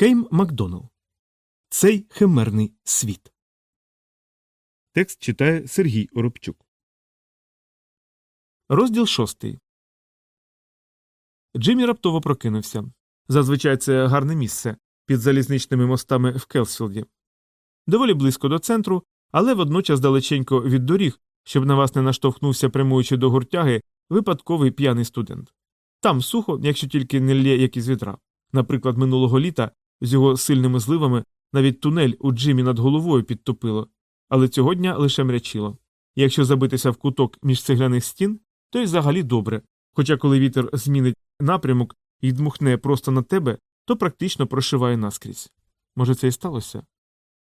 Кейм МакДоннелл. Цей химерний світ. Текст читає Сергій Оробчук. Розділ шостий. Джиммі раптово прокинувся. Зазвичай це гарне місце під залізничними мостами в Каслфілді. Доволі близько до центру, але водночас далеченько від доріг, щоб на вас не наштовхнувся, прямуючи до гуртяги, випадковий п'яний студент. Там сухо, якщо тільки не лє як із відра. Наприклад, минулого літа з його сильними зливами навіть тунель у Джимі над головою підтопило, але цього дня лише мрячило. Якщо забитися в куток між цегляних стін, то й взагалі добре, хоча коли вітер змінить напрямок і дмухне просто на тебе, то практично прошиває наскрізь. Може, це і сталося?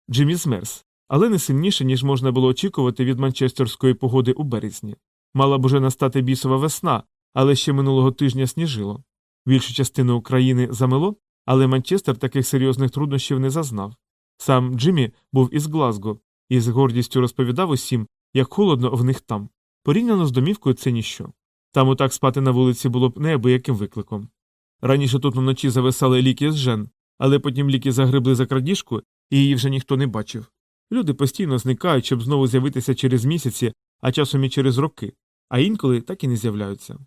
Джиммі змерз, але не сильніше, ніж можна було очікувати від манчестерської погоди у березні. Мала б уже настати бісова весна, але ще минулого тижня сніжило. Більшу частину України замело, але Манчестер таких серйозних труднощів не зазнав. Сам Джиммі був із Глазго і з гордістю розповідав усім, як холодно в них там. Порівняно з домівкою це ніщо. Там отак спати на вулиці було б неабияким викликом. Раніше тут вночі зависали ліки з жен, але потім ліки загребли за крадіжку, і її вже ніхто не бачив. Люди постійно зникають, щоб знову з'явитися через місяці, а часом і через роки, а інколи так і не з'являються.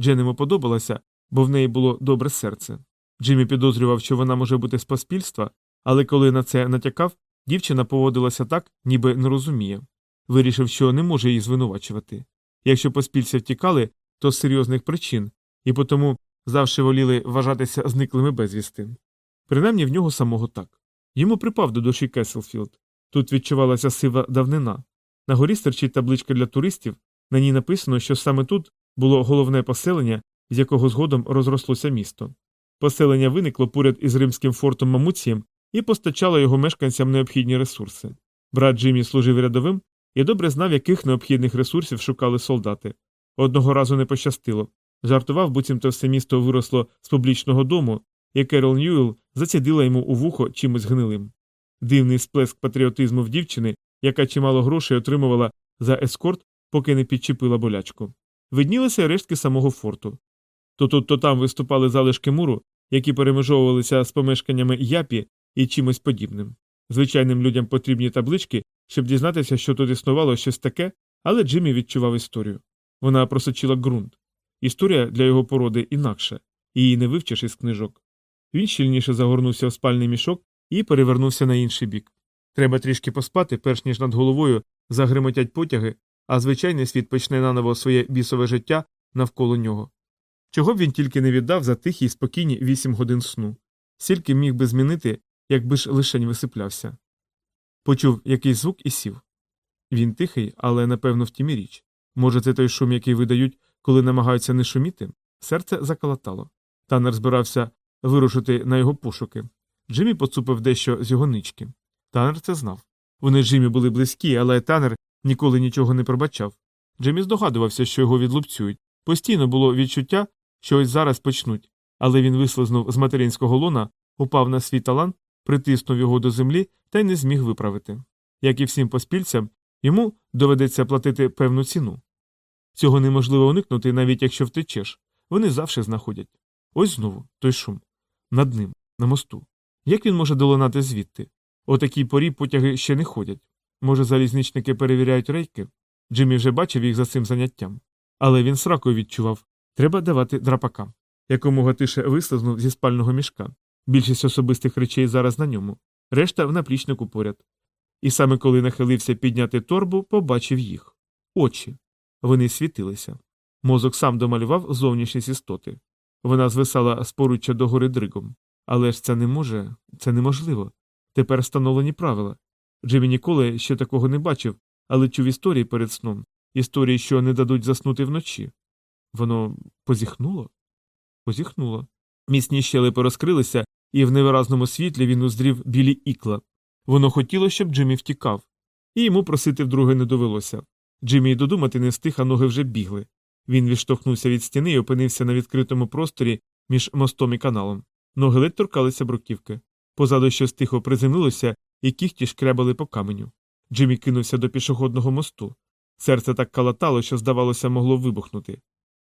Джен йому подобалася, бо в неї було добре серце. Джиммі підозрював, що вона може бути з поспільства, але коли на це натякав, дівчина поводилася так, ніби не розуміє. Вирішив, що не може її звинувачувати. Якщо поспільці втікали, то з серйозних причин, і потому завжди воліли вважатися зниклими безвісти. Принаймні в нього самого так. Йому припав до душі Каслфілд. Тут відчувалася сива давнина. На горі стерчить табличка для туристів, на ній написано, що саме тут було головне поселення, з якого згодом розрослося місто. Поселення виникло поряд із римським фортом Мамуцієм і постачало його мешканцям необхідні ресурси. Брат Джиммі служив рядовим і добре знав, яких необхідних ресурсів шукали солдати. Одного разу не пощастило. Жартував, буцімто все місто виросло з публічного дому, і Керол Ньюел зацідила йому у вухо чимось гнилим. Дивний сплеск патріотизму в дівчини, яка чимало грошей отримувала за ескорт, поки не підчепила болячку. Виднілися рештки самого форту. То тут, то там виступали залишки муру, які перемежовувалися з помешканнями япі і чимось подібним. Звичайним людям потрібні таблички, щоб дізнатися, що тут існувало щось таке, але Джиммі відчував історію. Вона просочила ґрунт. Історія для його породи інакша, її не вивчиш із книжок. Він щільніше загорнувся в спальний мішок і перевернувся на інший бік. Треба трішки поспати, перш ніж над головою загримотять потяги, а звичайний світ почне наново своє бісове життя навколо нього. Чого б він тільки не віддав за тихі й спокійні вісім годин сну, стільки міг би змінити, якби ж лишень висиплявся. Почув якийсь звук і сів. Він тихий, але напевно в тімі річ. Може, це той шум, який видають, коли намагаються не шуміти? Серце заколотало. Танер збирався вирушити на його пошуки. Джиммі поцупив дещо з його нички. Танер це знав. Вони з Джиммі були близькі, але танер ніколи нічого не пробачав. Джиммі здогадувався, що його відлупцюють. Постійно було відчуття, що ось зараз почнуть, але він вислизнув з материнського лона, упав на свій талант, притиснув його до землі та й не зміг виправити. Як і всім поспільцям, йому доведеться платити певну ціну. Цього неможливо уникнути, навіть якщо втечеш. Вони завжди знаходять. Ось знову той шум. Над ним, на мосту. Як він може долинати звідти? О такій порі потяги ще не ходять. Може, залізничники перевіряють рейки? Джиммі вже бачив їх за цим заняттям. Але він сракою відчував треба давати драпака. Якомога тише вислизнув зі спального мішка. Більшість особистих речей зараз на ньому, решта в наплічнику поряд. І саме коли нахилився підняти торбу, побачив їх очі. Вони світилися. Мозок сам домалював зовнішність істоти. Вона звисала з поруччя догори дригом. Але ж це не може, це неможливо. Тепер встановлені правила. Джиммі ніколи ще такого не бачив, але чув історії перед сном, історії, що не дадуть заснути вночі. Воно позіхнуло? Позіхнуло. Міцні щелепи розкрилися, і в невиразному світлі він уздрів білі ікла. Воно хотіло, щоб Джиммі втікав, і йому просити вдруге не довелося. Джиммі й додумати не встиг, а ноги вже бігли. Він відштовхнувся від стіни і опинився на відкритому просторі між мостом і каналом. Ноги ледь торкалися бруківки. Позаду щось тихо приземлилося, і кіхті шкребали по каменю. Джиммі кинувся до пішохідного мосту. Серце так калатало, що, здавалося, могло вибухнути.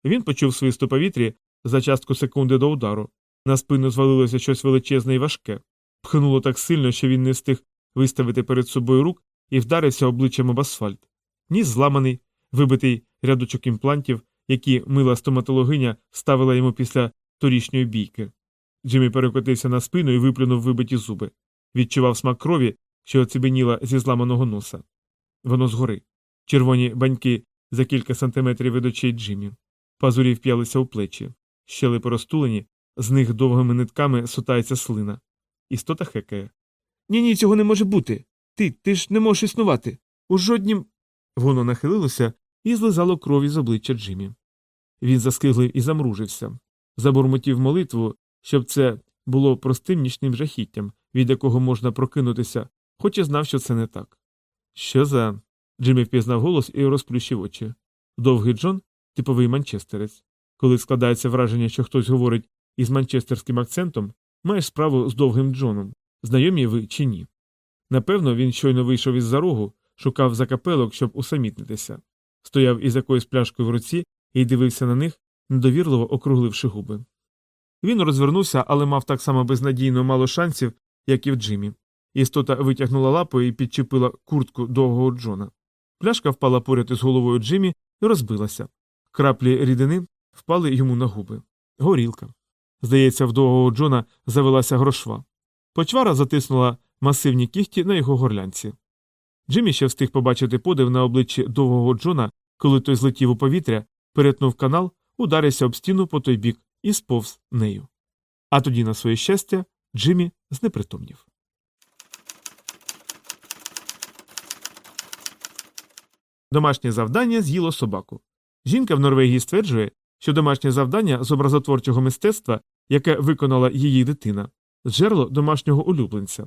Він почув свист у повітрі за частку секунди до удару. На спину звалилося щось величезне і важке. Пхнуло так сильно, що він не встиг виставити перед собою рук і вдарився обличчям об асфальт. Ніс зламаний, вибитий рядочок імплантів, які мила стоматологиня ставила йому після торішньої бійки. Джиммі перекотився на спину і виплюнув вибиті зуби. Відчував смак крові, що оцебеніла зі зламаного носа. Воно згори. Червоні баньки за кілька сантиметрів від очей Джиммі. Пазурі вп'ялися у плечі. Щелепи розтулені, з них довгими нитками сутається слина. Істота хекає. Ні, ні, цього не може бути. Ти, ти ж не можеш існувати. У жоднім. Воно нахилилося і злизало крові з обличчя Джиммі. Він заскиглив і замружився, забурмотів молитву, щоб це було простим нічним жахіттям, від якого можна прокинутися, хоч і знав, що це не так. Що за. Джиммі впізнав голос і розплющив очі. Довгий Джон типовий манчестерець. Коли складається враження, що хтось говорить із манчестерським акцентом, маєш справу з довгим Джоном, знайомі ви чи ні. Напевно, він щойно вийшов із за рогу, шукав закапелок, щоб усамітнитися, стояв із якоюсь пляшкою в руці і дивився на них, недовірливо округливши губи. Він розвернувся, але мав так само безнадійно мало шансів, як і в Джимі. Істота витягнула лапою і підчепила куртку довгого Джона. Пляшка впала поряд із головою Джимі і розбилася. Краплі рідини впали йому на губи. Горілка. Здається, в довгого Джона завелася грошва. Почвара затиснула масивні кіхті на його горлянці. Джиммі ще встиг побачити подив на обличчі довгого Джона, коли той злетів у повітря, перетнув канал, ударився об стіну по той бік і сповз нею. А тоді, на своє щастя, Джиммі знепритомнів. Домашнє завдання з'їло собаку. Жінка в Норвегії стверджує, що домашнє завдання з образотворчого мистецтва, яке виконала її дитина, зжерло домашнього улюбленця.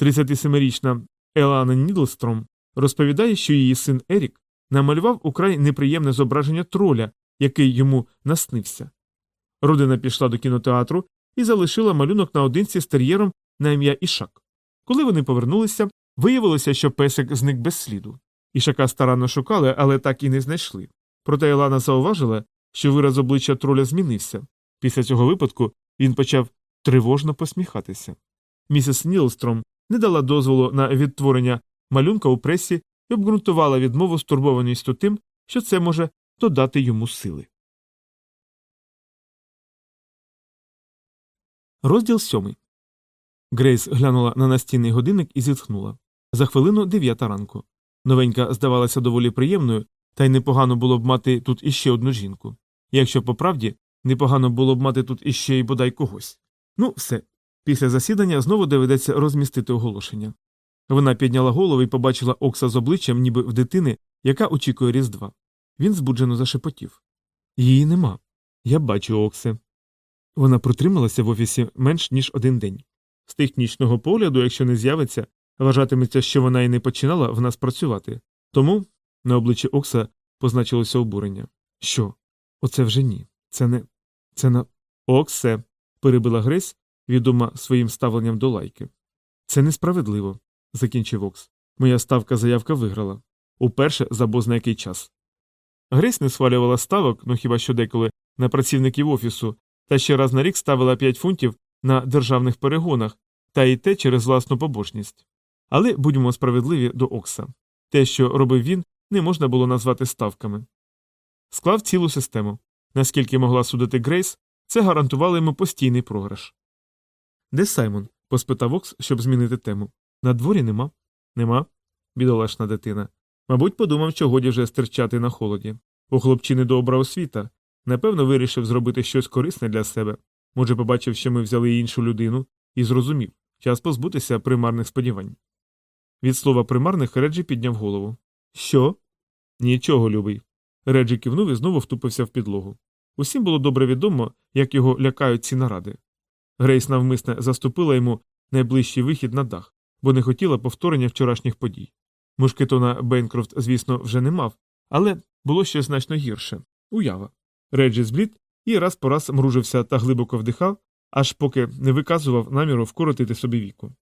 37-річна Елана Нідлстром розповідає, що її син Ерік намалював украй неприємне зображення троля, який йому наснився. Родина пішла до кінотеатру і залишила малюнок наодинці з тер'єром на ім'я Ішак. Коли вони повернулися, виявилося, що песик зник без сліду. Ішака старанно шукали, але так і не знайшли. Проте Елана зауважила, що вираз обличчя троля змінився. Після цього випадку він почав тривожно посміхатися. Місіс Нілстром не дала дозволу на відтворення малюнка у пресі і обґрунтувала відмову стурбованістю тим, що це може додати йому сили. Розділ сьомий. Грейс глянула на настінний годинник і зітхнула. За хвилину дев'ята ранку. Новенька здавалася доволі приємною, та й непогано було б мати тут іще одну жінку. Якщо по правді, непогано було б мати тут іще й бодай когось. Ну, все. Після засідання знову доведеться розмістити оголошення. Вона підняла голову і побачила Окса з обличчям, ніби в дитини, яка очікує Різдва. Він збуджено зашепотів. Її нема. Я бачу Оксе. Вона протрималася в офісі менш ніж один день. З технічного погляду, якщо не з'явиться, вважатиметься, що вона і не починала в нас працювати. Тому на обличчі Окса позначилося обурення. Що? Оце вже ні. Це не. Це на. Оксе. перебила Грейс, відома своїм ставленням до лайки. Це несправедливо, закінчив Окс. Моя ставка заявка виграла. Уперше за бозна який час. Грейс не схвалювала ставок, ну хіба що деколи, на працівників офісу, та ще раз на рік ставила 5 фунтів на державних перегонах, та й те через власну побожність. Але будьмо справедливі до Окса. Те, що робив він, не можна було назвати ставками. Склав цілу систему. Наскільки могла судити Грейс, це гарантувало йому постійний програш. Де Саймон? поспитав Окс, щоб змінити тему. На дворі нема. Нема. бідолашна дитина. Мабуть, подумав, що годі вже стирчати на холоді. У хлопчини добра освіта. Напевно, вирішив зробити щось корисне для себе. Може, побачив, що ми взяли іншу людину, і зрозумів час позбутися примарних сподівань. Від слова примарних Реджі підняв голову. Що? Нічого, любий. Реджі кивнув і знову втупився в підлогу. Усім було добре відомо, як його лякають ці наради. Грейс навмисне заступила йому найближчий вихід на дах, бо не хотіла повторення вчорашніх подій. Мушкетона Бейнкрофт, звісно, вже не мав, але було ще значно гірше уява. Реджі зблід і раз по раз мружився та глибоко вдихав, аж поки не виказував наміру вкоротити собі віку.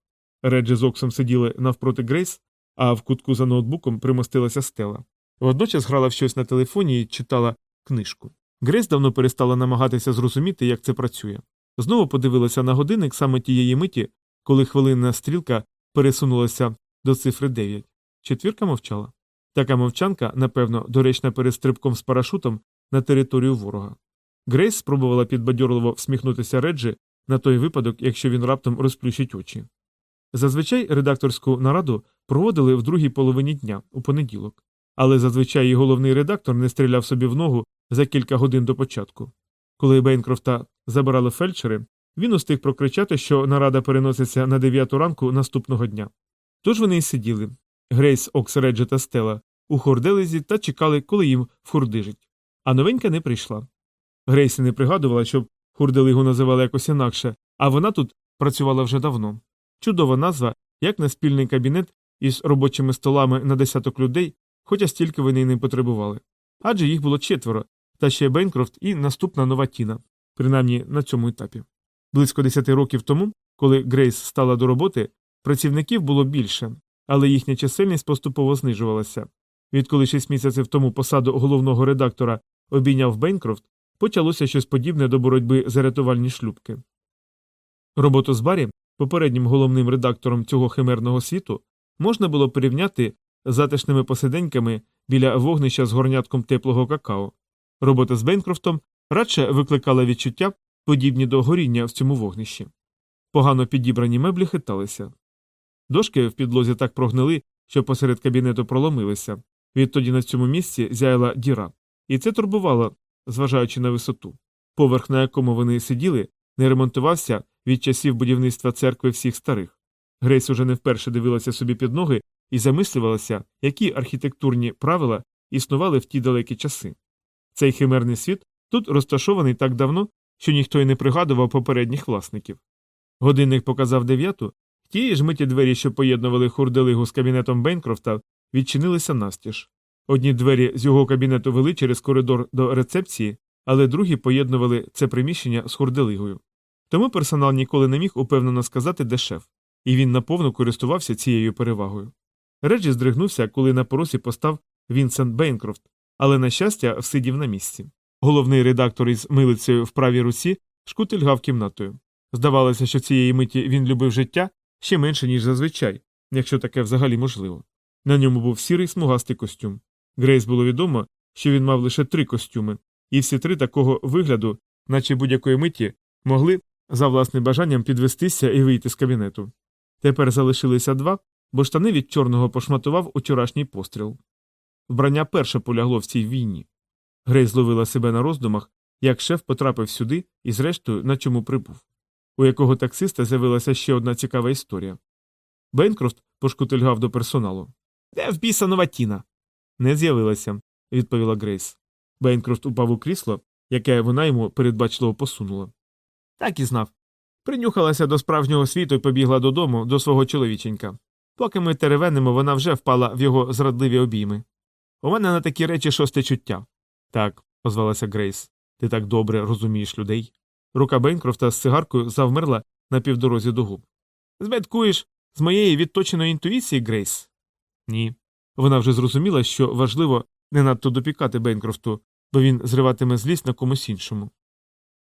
Реджі з Оксом сиділи навпроти Грейс, а в кутку за ноутбуком примостилася стела. Водночас грала в щось на телефоні і читала книжку. Грейс давно перестала намагатися зрозуміти, як це працює. Знову подивилася на годинник саме тієї миті, коли хвилинна стрілка пересунулася до цифри 9. Четвірка мовчала. Така мовчанка, напевно, доречна перед стрибком з парашутом на територію ворога. Грейс спробувала підбадьорливо всміхнутися Реджі на той випадок, якщо він раптом розплющить очі. Зазвичай редакторську нараду проводили в другій половині дня у понеділок, але зазвичай і головний редактор не стріляв собі в ногу за кілька годин до початку. Коли Бейнкрофта забирали фельдшери, він устиг прокричати, що нарада переноситься на 9 ранку наступного дня. Тож вони й сиділи Грейс, Окс, Реджі та Стела у хорделезі та чекали, коли їм вхурдижить. А новенька не прийшла. Грейсі не пригадувала, щоб хурделигу називали якось інакше, а вона тут працювала вже давно. Чудова назва, як на спільний кабінет із робочими столами на десяток людей, хоча стільки вони й не потребували. Адже їх було четверо, та ще Бейнкрофт і наступна нова Тіна, принаймні на цьому етапі. Близько десяти років тому, коли Грейс стала до роботи, працівників було більше, але їхня чисельність поступово знижувалася. Відколи шість місяців тому посаду головного редактора обійняв Бейнкрофт, почалося щось подібне до боротьби за рятувальні шлюбки. Роботу з Барі, попереднім головним редактором цього химерного світу, можна було порівняти з затишними посиденьками біля вогнища з горнятком теплого какао. Робота з Бейнкрофтом радше викликала відчуття, подібні до горіння в цьому вогнищі. Погано підібрані меблі хиталися. Дошки в підлозі так прогнили, що посеред кабінету проломилися. Відтоді на цьому місці зяяла діра, і це турбувало, зважаючи на висоту. Поверх, на якому вони сиділи, не ремонтувався від часів будівництва церкви всіх старих. Грейс уже не вперше дивилася собі під ноги і замислювалася, які архітектурні правила існували в ті далекі часи. Цей химерний світ тут розташований так давно, що ніхто й не пригадував попередніх власників. Годинник показав дев'яту, тієї ж миті двері, що поєднували хурделигу з кабінетом Бейнкрофта, відчинилися настіж. Одні двері з його кабінету вели через коридор до рецепції, але другі поєднували це приміщення з хурделигою. Тому персонал ніколи не міг упевнено сказати, де шеф, і він наповну користувався цією перевагою. Реджі здригнувся, коли на поросі постав Вінсент Бейнкрофт, але, на щастя, всидів на місці. Головний редактор із милицею в правій руці шкутильгав кімнатою. Здавалося, що цієї миті він любив життя ще менше, ніж зазвичай, якщо таке взагалі можливо. На ньому був сірий смугастий костюм. Грейс було відомо, що він мав лише три костюми, і всі три такого вигляду, наче будь-якої миті, могли за власним бажанням підвестися і вийти з кабінету. Тепер залишилися два, бо штани від чорного пошматував учорашній постріл. Вбрання перше полягло в цій війні. Грейс зловила себе на роздумах, як шеф потрапив сюди і, зрештою, на чому прибув. У якого таксиста з'явилася ще одна цікава історія. Бейнкрофт пошкутильгав до персоналу. Де в нова тіна? Не з'явилася, відповіла Грейс. Бейнкрофт упав у крісло, яке вона йому передбачливо посунула. Так і знав. Принюхалася до справжнього світу і побігла додому до свого чоловіченька. Поки ми теревенимо, вона вже впала в його зрадливі обійми. У мене на такі речі шосте чуття. Так, озвалася Грейс. Ти так добре розумієш людей. Рука Бейнкрофта з цигаркою завмерла на півдорозі до губ. Збедкуєш з моєї відточеної інтуїції, Грейс? Ні. Вона вже зрозуміла, що важливо не надто допікати Бейнкрофту, бо він зриватиме злість на комусь іншому.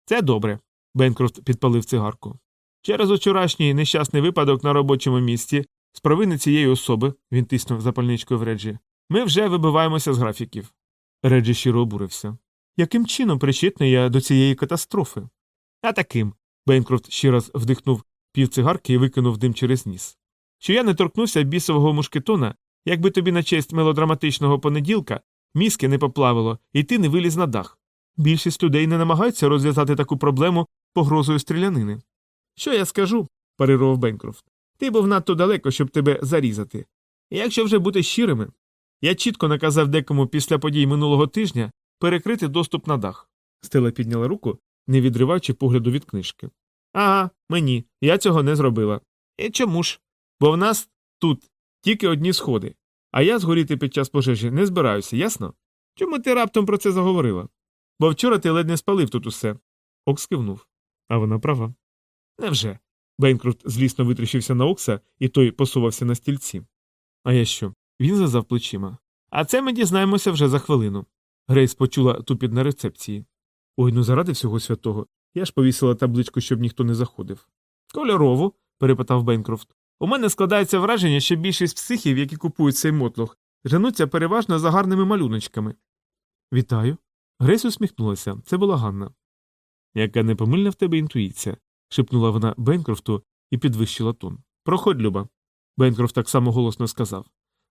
Це добре. Бенкрофт підпалив цигарку. Через учорашній нещасний випадок на робочому місці з провини цієї особи, він тиснув запальничкою в Реджі, ми вже вибиваємося з графіків. Реджі щиро обурився. Яким чином причетний я до цієї катастрофи? А таким. Бенкрофт ще раз вдихнув пів цигарки і викинув дим через ніс. Що я не торкнувся бісового мушкетона, якби тобі на честь мелодраматичного понеділка мізки не поплавило, і ти не виліз на дах. Більшість людей не намагаються розв'язати таку проблему погрозою стрілянини. Що я скажу? парирував Бенкрофт. Ти був надто далеко, щоб тебе зарізати. Якщо вже бути щирими, я чітко наказав декому після подій минулого тижня перекрити доступ на дах. Стела підняла руку, не відриваючи погляду від книжки. Ага, мені. Я цього не зробила. І чому ж? Бо в нас тут тільки одні сходи, а я згоріти під час пожежі не збираюся, ясно? Чому ти раптом про це заговорила? Бо вчора ти ледь не спалив тут усе. Окс кивнув. А вона права. Невже? Бейнкрофт злісно витріщився на Окса, і той посувався на стільці. А я що? Він зазав плечима. А це ми дізнаємося вже за хвилину. Грейс почула тупіт на рецепції. Ой, ну заради всього святого. Я ж повісила табличку, щоб ніхто не заходив. Кольорову. перепитав Бенкрофт. У мене складається враження, що більшість психів, які купують цей мотлох, женуться переважно за гарними малюночками. Вітаю. Грейс усміхнулася. Це була Ганна. Яка непомильна в тебе інтуїція, шепнула вона Бенкрофту і підвищила тон. Проходь, Люба. Бенкрофт так само голосно сказав.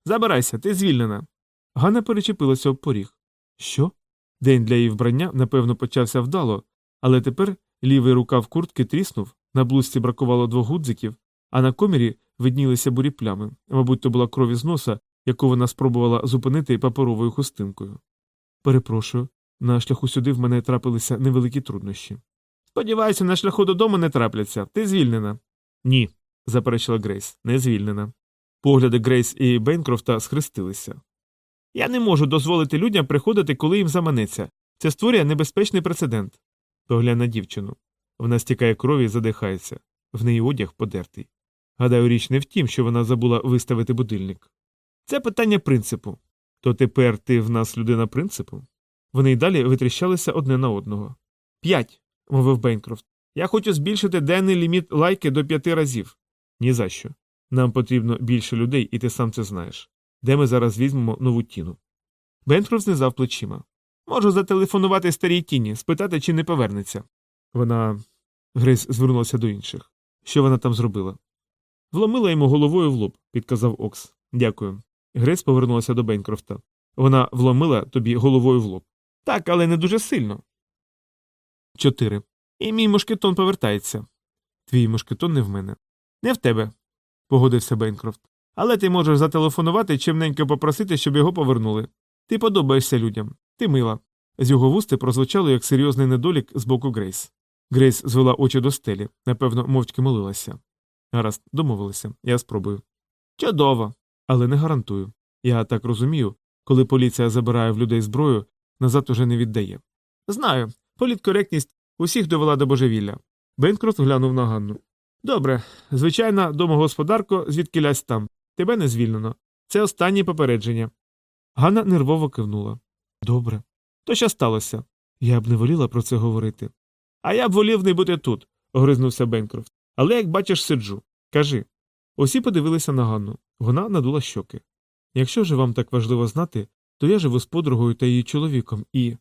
Забирайся, ти звільнена. Ганна перечепилася об поріг. Що? День для її вбрання, напевно, почався вдало, але тепер лівий рукав куртки тріснув, на блузці бракувало двох гудзиків, а на комірі виднілися бурі плями. Мабуть, то була кров із носа, яку вона спробувала зупинити паперовою хустинкою. Перепрошую, на шляху сюди в мене трапилися невеликі труднощі. Сподіваюся, на шляху додому не трапляться. Ти звільнена. Ні, заперечила Грейс, не звільнена. Погляди Грейс і Бейнкрофта схрестилися. Я не можу дозволити людям приходити, коли їм заманеться. Це створює небезпечний прецедент. Поглянь на дівчину. Вона стікає крові і задихається. В неї одяг подертий. Гадаю, річ не в тім, що вона забула виставити будильник. Це питання принципу. То тепер ти в нас людина принципу? Вони й далі витріщалися одне на одного. П'ять, мовив Бейнкрофт. Я хочу збільшити денний ліміт лайки до п'яти разів. Ні за що. Нам потрібно більше людей, і ти сам це знаєш. Де ми зараз візьмемо нову тіну? Бенкрофт знизав плечима. Можу зателефонувати старій тіні, спитати, чи не повернеться. Вона. Грейс звернулася до інших. Що вона там зробила? Вломила йому головою в лоб, підказав Окс. Дякую. Грейс повернулася до Бенкрофта. Вона вломила тобі головою в лоб. Так, але не дуже сильно. Чотири. І мій мушкетон повертається. Твій мушкетон не в мене. Не в тебе, погодився Бенкрофт. Але ти можеш зателефонувати чимненько попросити, щоб його повернули. Ти подобаєшся людям. Ти мила. З його вусти прозвучало як серйозний недолік з боку Грейс. Грейс звела очі до стелі, напевно, мовчки молилася. Гаразд, домовилися, я спробую. Чудово, але не гарантую. Я так розумію, коли поліція забирає в людей зброю, назад уже не віддає. Знаю, політкоректність усіх довела до божевілля. Бенкрофт глянув на Ганну. Добре, звичайна домогосподарко, звідки лясь там. Тебе не звільнено. Це останнє попередження. Ганна нервово кивнула. Добре. То що сталося? Я б не воліла про це говорити. А я б волів не бути тут, огризнувся Бенкрофт. Але як бачиш, сиджу. Кажи. Усі подивилися на Ганну. Вона надула щоки. Якщо ж вам так важливо знати, то я живу з подругою та її чоловіком і.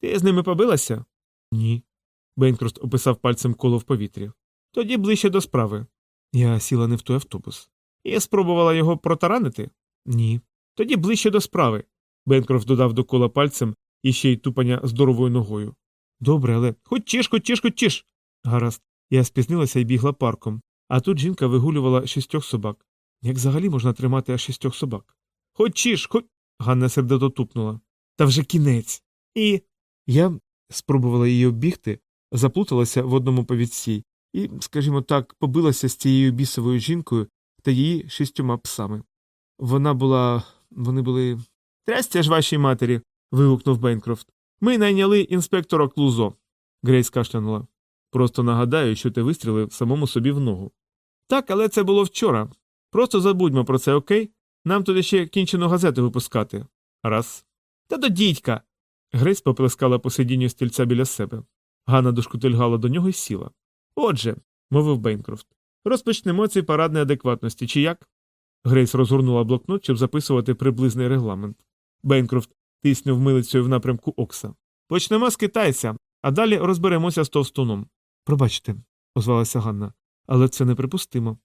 Ти з ними побилася? Ні. Бенкрофт описав пальцем коло в повітрі. Тоді ближче до справи. Я сіла не в той автобус. І спробувала його протаранити? Ні. Тоді ближче до справи. Бенкрофт додав до кола пальцем і ще й тупання здоровою ногою. Добре, але хоч чиш, хоч чиш, хоч чиш. Гаразд. Я спізнилася і бігла парком, а тут жінка вигулювала шістьох собак. Як взагалі можна тримати аж шістьох собак? Хоч чиш, хоч. Ганна сердито тупнула. Та вже кінець. І. Я спробувала її оббігти, заплуталася в одному повідці і, скажімо так, побилася з цією бісовою жінкою та її шістьома псами. Вона була. вони були. Трястя ж вашій матері. вигукнув Бенкрофт. Ми найняли інспектора Клузо. Грейс кашлянула. Просто нагадаю, що ти вистрілив самому собі в ногу. Так, але це було вчора. Просто забудьмо про це, окей? Нам туди ще кінчену газету випускати. Раз. Та до дідька. Грейс поплескала по сидінню стільця біля себе. Ганна дошкутильгала до нього і сіла. Отже, мовив Бейнкрофт, розпочнемо цей парад неадекватності, чи як? Грейс розгорнула блокнот, щоб записувати приблизний регламент. Бейнкрофт тиснув милицею в напрямку Окса. Почнемо з китайця, а далі розберемося з товстуном. Пробачте, озвалася Ганна, але це неприпустимо.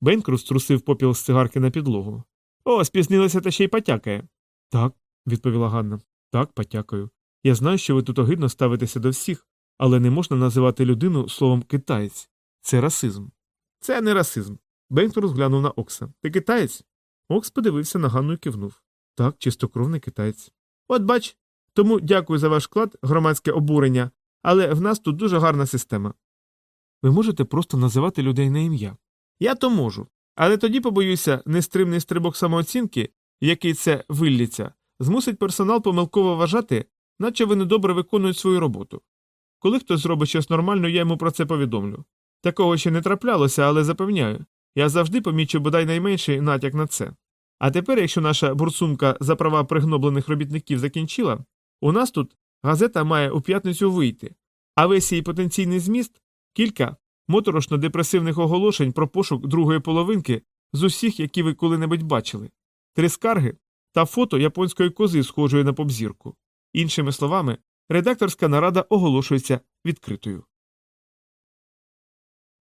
Бейнкрофт струсив попіл з цигарки на підлогу. О, спізнилася та ще й потякає. Так, відповіла Ганна. Так, потякаю. Я знаю, що ви тут огидно ставитеся до всіх, але не можна називати людину словом китаєць. Це расизм. Це не расизм. Бенкторс глянув на Окса. Ти китаєць? Окс подивився на Ганну і кивнув. Так, чистокровний китаєць. От бач. Тому дякую за ваш вклад, громадське обурення, але в нас тут дуже гарна система. Ви можете просто називати людей на ім'я. Я то можу. Але тоді, побоюся, нестримний стрибок самооцінки, який це вилліться, змусить персонал помилково вважати, наче вони добре виконують свою роботу. Коли хтось зробить щось нормально, я йому про це повідомлю. Такого ще не траплялося, але запевняю, я завжди помічу бодай найменший натяк на це. А тепер, якщо наша бурсумка за права пригноблених робітників закінчила, у нас тут газета має у п'ятницю вийти, а весь її потенційний зміст кілька моторошно депресивних оголошень про пошук другої половинки з усіх, які ви коли-небудь бачили, три скарги та фото японської кози, схожої на попзірку. Іншими словами, редакторська нарада оголошується відкритою.